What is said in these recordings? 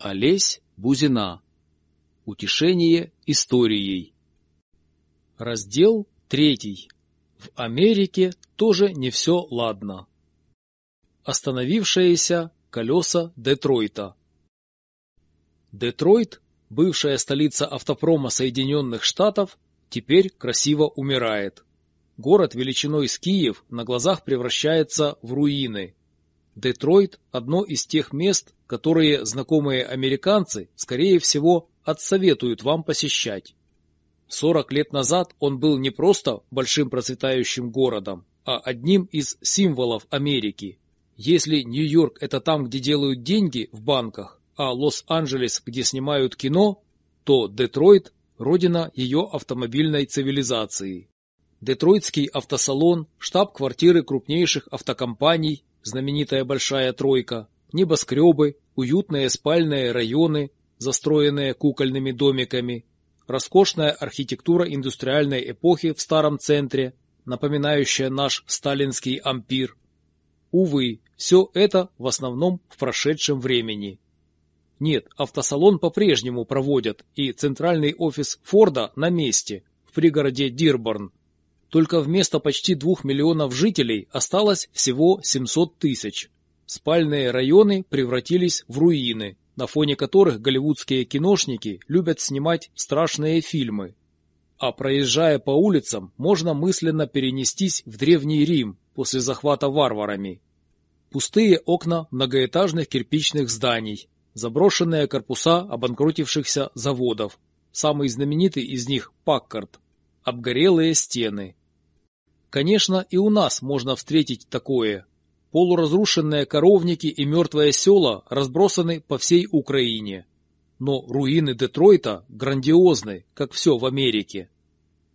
Олесь Бузина. Утешение историей. Раздел третий. В Америке тоже не все ладно. Остановившиеся колеса Детройта. Детройт, бывшая столица автопрома Соединенных Штатов, теперь красиво умирает. Город величиной с Киев на глазах превращается в руины. Детройт – одно из тех мест, которые знакомые американцы, скорее всего, отсоветуют вам посещать. 40 лет назад он был не просто большим процветающим городом, а одним из символов Америки. Если Нью-Йорк – это там, где делают деньги в банках, а Лос-Анджелес, где снимают кино, то Детройт – родина ее автомобильной цивилизации. Детройтский автосалон – штаб-квартиры крупнейших автокомпаний, знаменитая «Большая тройка», небоскребы, уютные спальные районы, застроенные кукольными домиками, роскошная архитектура индустриальной эпохи в старом центре, напоминающая наш сталинский ампир. Увы, все это в основном в прошедшем времени. Нет, автосалон по-прежнему проводят, и центральный офис Форда на месте, в пригороде Дирборн. Только вместо почти двух миллионов жителей осталось всего 700 тысяч. Спальные районы превратились в руины, на фоне которых голливудские киношники любят снимать страшные фильмы. А проезжая по улицам, можно мысленно перенестись в Древний Рим после захвата варварами. Пустые окна многоэтажных кирпичных зданий, заброшенные корпуса обанкротившихся заводов, самый знаменитый из них – Паккард, обгорелые стены. Конечно, и у нас можно встретить такое, Полуразрушенные коровники и мертвые села разбросаны по всей Украине. Но руины Детройта грандиозны, как все в Америке.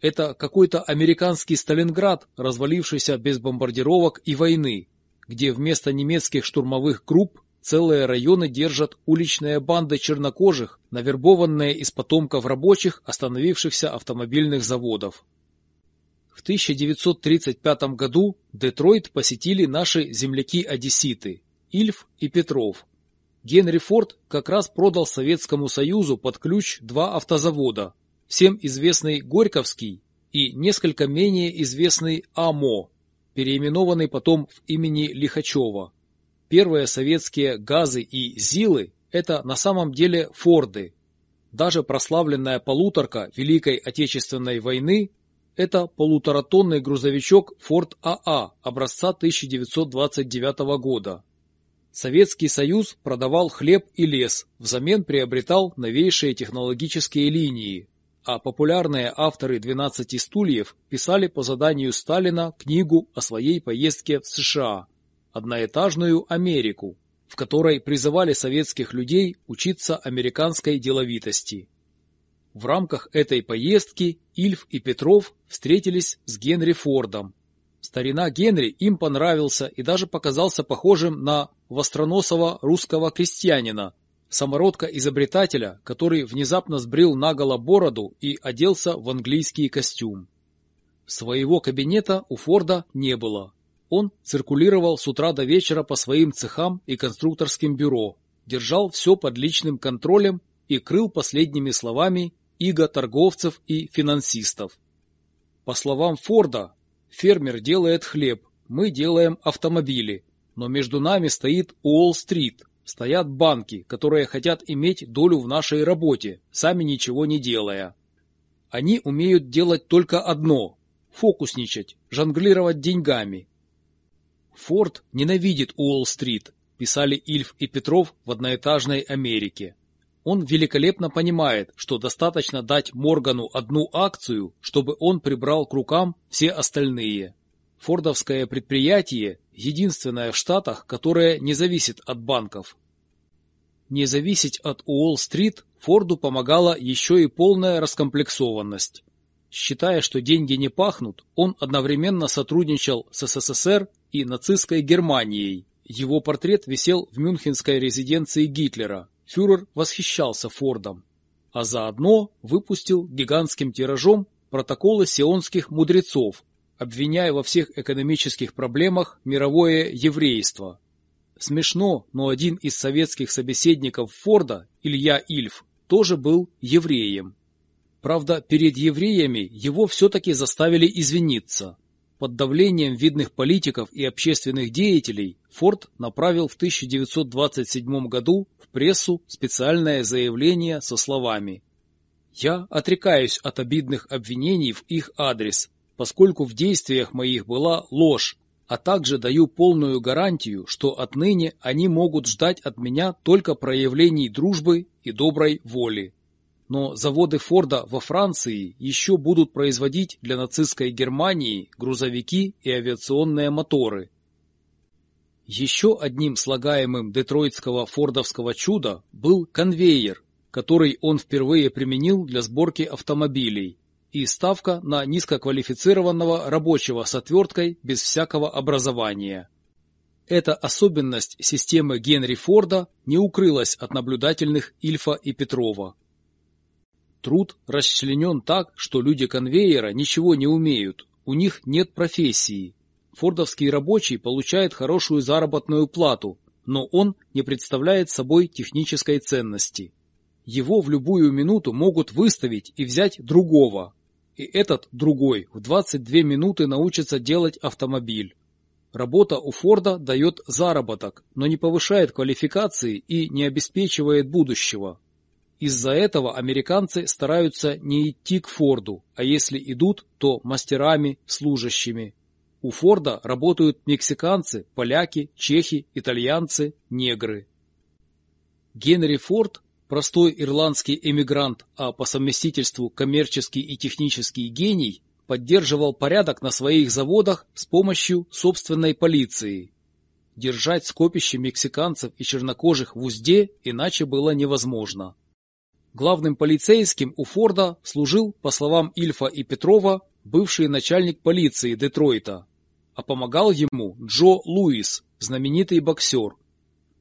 Это какой-то американский Сталинград, развалившийся без бомбардировок и войны, где вместо немецких штурмовых групп целые районы держат уличные банды чернокожих, навербованные из потомков рабочих остановившихся автомобильных заводов. В 1935 году Детройт посетили наши земляки-одесситы Ильф и Петров. Генри Форд как раз продал Советскому Союзу под ключ два автозавода, всем известный Горьковский и несколько менее известный АМО, переименованный потом в имени Лихачева. Первые советские газы и ЗИЛы – это на самом деле Форды. Даже прославленная полуторка Великой Отечественной войны это полуторатонный грузовичок Ford AA а а образца 1929 года. Советский Союз продавал хлеб и лес, взамен приобретал новейшие технологические линии, а популярные авторы «12 стульев» писали по заданию Сталина книгу о своей поездке в США, одноэтажную Америку, в которой призывали советских людей учиться американской деловитости. В рамках этой поездки Ильф и Петров встретились с Генри Фордом. Старина Генри им понравился и даже показался похожим на востроносого русского крестьянина, самородка-изобретателя, который внезапно сбрил наголо бороду и оделся в английский костюм. Своего кабинета у Форда не было. Он циркулировал с утра до вечера по своим цехам и конструкторским бюро, держал все под личным контролем и крыл последними словами иго торговцев и финансистов. По словам Форда, фермер делает хлеб, мы делаем автомобили, но между нами стоит Уолл-стрит, стоят банки, которые хотят иметь долю в нашей работе, сами ничего не делая. Они умеют делать только одно – фокусничать, жонглировать деньгами. Форд ненавидит Уолл-стрит, писали Ильф и Петров в одноэтажной Америке. Он великолепно понимает, что достаточно дать Моргану одну акцию, чтобы он прибрал к рукам все остальные. Фордовское предприятие – единственное в Штатах, которое не зависит от банков. Не зависеть от Уолл-стрит Форду помогала еще и полная раскомплексованность. Считая, что деньги не пахнут, он одновременно сотрудничал с СССР и нацистской Германией. Его портрет висел в мюнхенской резиденции Гитлера фюрер восхищался Фордом, а заодно выпустил гигантским тиражом протоколы сионских мудрецов, обвиняя во всех экономических проблемах мировое еврейство. Смешно, но один из советских собеседников Форда, Илья Ильф, тоже был евреем. Правда, перед евреями его все-таки заставили извиниться. Под давлением видных политиков и общественных деятелей Форд направил в 1927 году в прессу специальное заявление со словами «Я отрекаюсь от обидных обвинений в их адрес, поскольку в действиях моих была ложь, а также даю полную гарантию, что отныне они могут ждать от меня только проявлений дружбы и доброй воли. Но заводы Форда во Франции еще будут производить для нацистской Германии грузовики и авиационные моторы. Еще одним слагаемым детройтского фордовского чуда был конвейер, который он впервые применил для сборки автомобилей и ставка на низкоквалифицированного рабочего с отверткой без всякого образования. Эта особенность системы Генри Форда не укрылась от наблюдательных Ильфа и Петрова. Труд расчленен так, что люди конвейера ничего не умеют, у них нет профессии. Фордовский рабочий получает хорошую заработную плату, но он не представляет собой технической ценности. Его в любую минуту могут выставить и взять другого, и этот, другой, в 22 минуты научится делать автомобиль. Работа у Форда дает заработок, но не повышает квалификации и не обеспечивает будущего. Из-за этого американцы стараются не идти к Форду, а если идут, то мастерами, служащими. У Форда работают мексиканцы, поляки, чехи, итальянцы, негры. Генри Форд простой ирландский эмигрант, а по совместительству коммерческий и технический гений, поддерживал порядок на своих заводах с помощью собственной полиции. Держать скопище мексиканцев и чернокожих в узде иначе было невозможно. Главным полицейским у Форда служил, по словам Ильфа и Петрова, бывший начальник полиции Детройта, а помогал ему Джо Луис, знаменитый боксер,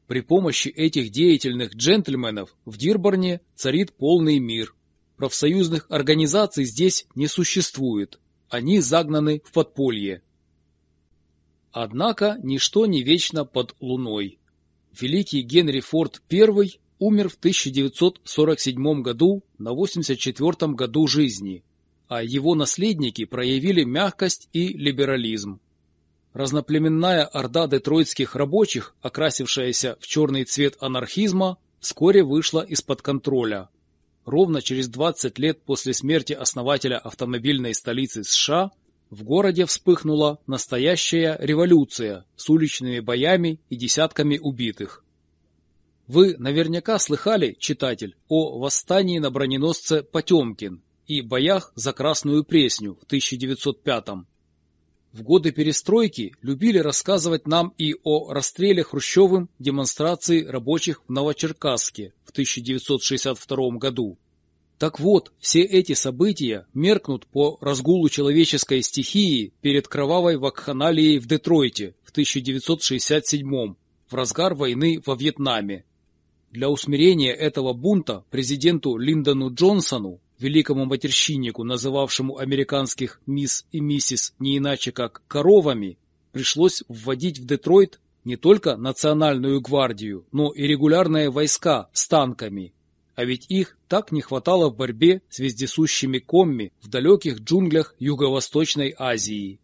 при помощи этих деятельных джентльменов в Дирборне царит полный мир. Профсоюзных организаций здесь не существует. Они загнаны в подполье. Однако ничто не вечно под луной. Великий Генри Форд I умер в 1947 году на 84 году жизни, а его наследники проявили мягкость и либерализм. Разноплеменная орда детройтских рабочих, окрасившаяся в черный цвет анархизма, вскоре вышла из-под контроля. Ровно через 20 лет после смерти основателя автомобильной столицы США в городе вспыхнула настоящая революция с уличными боями и десятками убитых. Вы наверняка слыхали, читатель, о восстании на броненосце Потемкин и боях за Красную Пресню в 1905 году. В годы перестройки любили рассказывать нам и о расстреле Хрущевым демонстрации рабочих в Новочеркасске в 1962 году. Так вот, все эти события меркнут по разгулу человеческой стихии перед кровавой вакханалией в Детройте в 1967 в разгар войны во Вьетнаме. Для усмирения этого бунта президенту Линдону Джонсону великому матерщиннику, называвшему американских мисс и миссис не иначе как коровами, пришлось вводить в Детройт не только национальную гвардию, но и регулярные войска с танками. А ведь их так не хватало в борьбе с вездесущими комми в далеких джунглях Юго-Восточной Азии.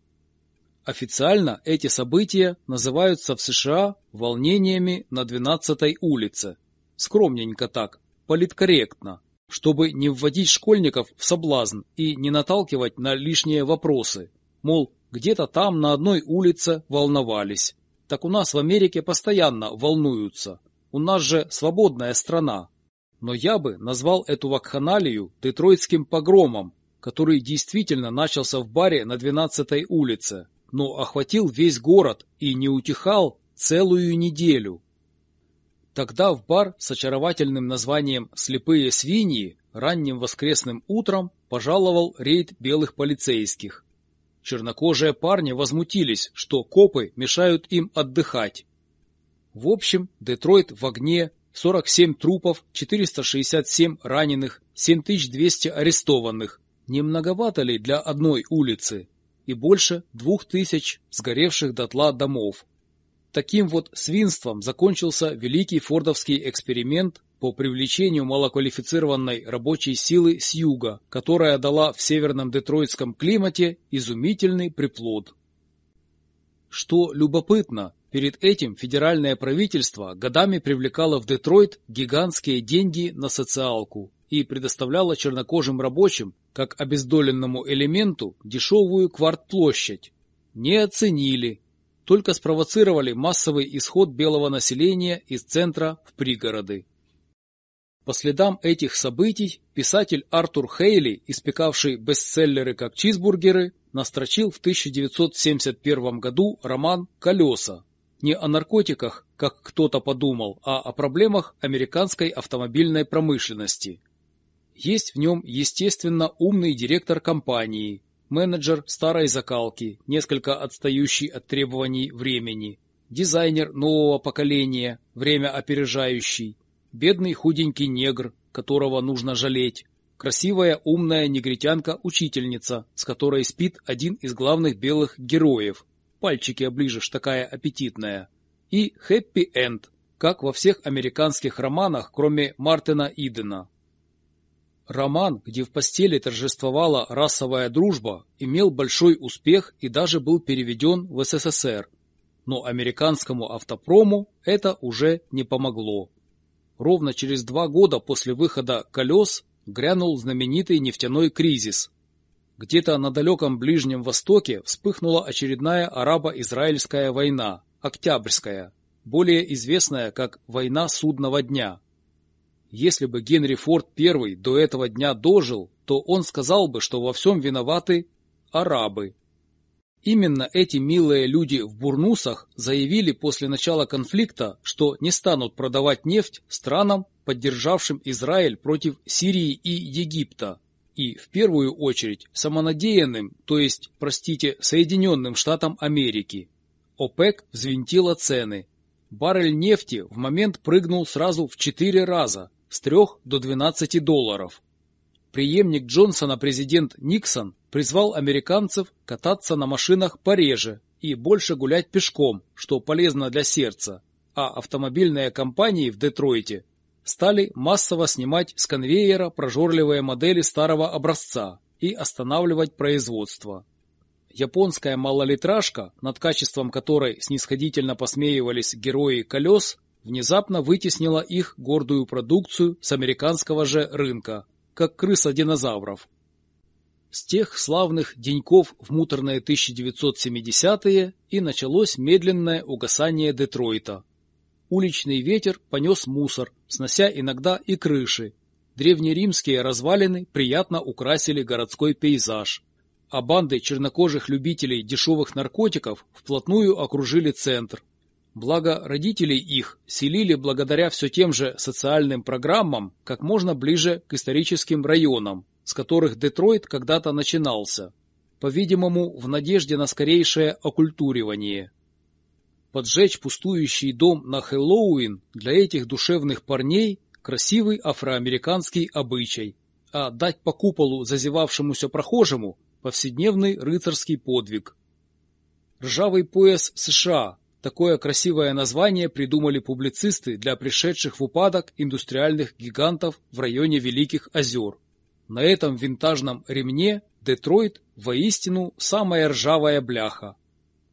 Официально эти события называются в США волнениями на 12-й улице. Скромненько так, политкорректно чтобы не вводить школьников в соблазн и не наталкивать на лишние вопросы. Мол, где-то там на одной улице волновались. Так у нас в Америке постоянно волнуются. У нас же свободная страна. Но я бы назвал эту вакханалию детройтским погромом, который действительно начался в баре на 12-й улице, но охватил весь город и не утихал целую неделю. Тогда в бар с очаровательным названием «Слепые свиньи» ранним воскресным утром пожаловал рейд белых полицейских. Чернокожие парни возмутились, что копы мешают им отдыхать. В общем, Детройт в огне, 47 трупов, 467 раненых, 7200 арестованных. Не многовато ли для одной улицы? И больше двух тысяч сгоревших дотла домов. Таким вот свинством закончился великий фордовский эксперимент по привлечению малоквалифицированной рабочей силы с юга, которая дала в северном детройтском климате изумительный приплод. Что любопытно, перед этим федеральное правительство годами привлекало в Детройт гигантские деньги на социалку и предоставляло чернокожим рабочим, как обездоленному элементу, дешевую квартплощадь. Не оценили, только спровоцировали массовый исход белого населения из центра в пригороды. По следам этих событий писатель Артур Хейли, испекавший бестселлеры как чизбургеры, настрочил в 1971 году роман «Колеса». Не о наркотиках, как кто-то подумал, а о проблемах американской автомобильной промышленности. Есть в нем, естественно, умный директор компании, менеджер старой закалки, несколько отстающий от требований времени, дизайнер нового поколения, время опережающий, бедный худенький негр, которого нужно жалеть, красивая умная негритянка-учительница, с которой спит один из главных белых героев, пальчики оближешь, такая аппетитная, и хэппи-энд, как во всех американских романах, кроме Мартина Идена. Роман, где в постели торжествовала расовая дружба, имел большой успех и даже был переведен в СССР, но американскому автопрому это уже не помогло. Ровно через два года после выхода «Колес» грянул знаменитый нефтяной кризис. Где-то на далеком Ближнем Востоке вспыхнула очередная арабо-израильская война, Октябрьская, более известная как «Война судного дня». Если бы Генри Форд I до этого дня дожил, то он сказал бы, что во всем виноваты арабы. Именно эти милые люди в бурнусах заявили после начала конфликта, что не станут продавать нефть странам, поддержавшим Израиль против Сирии и Египта, и в первую очередь самонадеянным, то есть, простите, Соединенным Штатам Америки. ОПЕК взвинтила цены. Баррель нефти в момент прыгнул сразу в 4 раза, с 3 до 12 долларов. Приемник Джонсона президент Никсон призвал американцев кататься на машинах пореже и больше гулять пешком, что полезно для сердца, а автомобильные компании в Детройте стали массово снимать с конвейера прожорливые модели старого образца и останавливать производство. Японская малолитражка, над качеством которой снисходительно посмеивались герои колес, внезапно вытеснила их гордую продукцию с американского же рынка, как крыса динозавров. С тех славных деньков в муторные 1970-е и началось медленное угасание Детройта. Уличный ветер понес мусор, снося иногда и крыши. Древнеримские развалины приятно украсили городской пейзаж, а банды чернокожих любителей дешевых наркотиков вплотную окружили центр, Благо родителей их селили благодаря все тем же социальным программам как можно ближе к историческим районам, с которых Детройт когда-то начинался, по-видимому, в надежде на скорейшее окультуривание. Поджечь пустующий дом на Хэллоуин для этих душевных парней – красивый афроамериканский обычай, а дать по куполу зазевавшемуся прохожему – повседневный рыцарский подвиг. Ржавый пояс США Такое красивое название придумали публицисты для пришедших в упадок индустриальных гигантов в районе Великих озер. На этом винтажном ремне Детройт воистину самая ржавая бляха.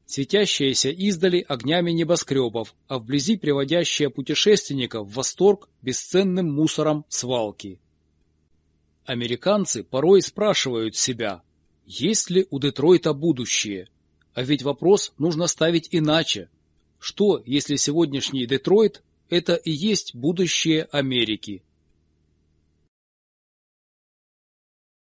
Светящаяся издали огнями небоскребов, а вблизи приводящая путешественников в восторг бесценным мусором свалки. Американцы порой спрашивают себя, есть ли у Детройта будущее? А ведь вопрос нужно ставить иначе. Что, если сегодняшний Детройт – это и есть будущее Америки?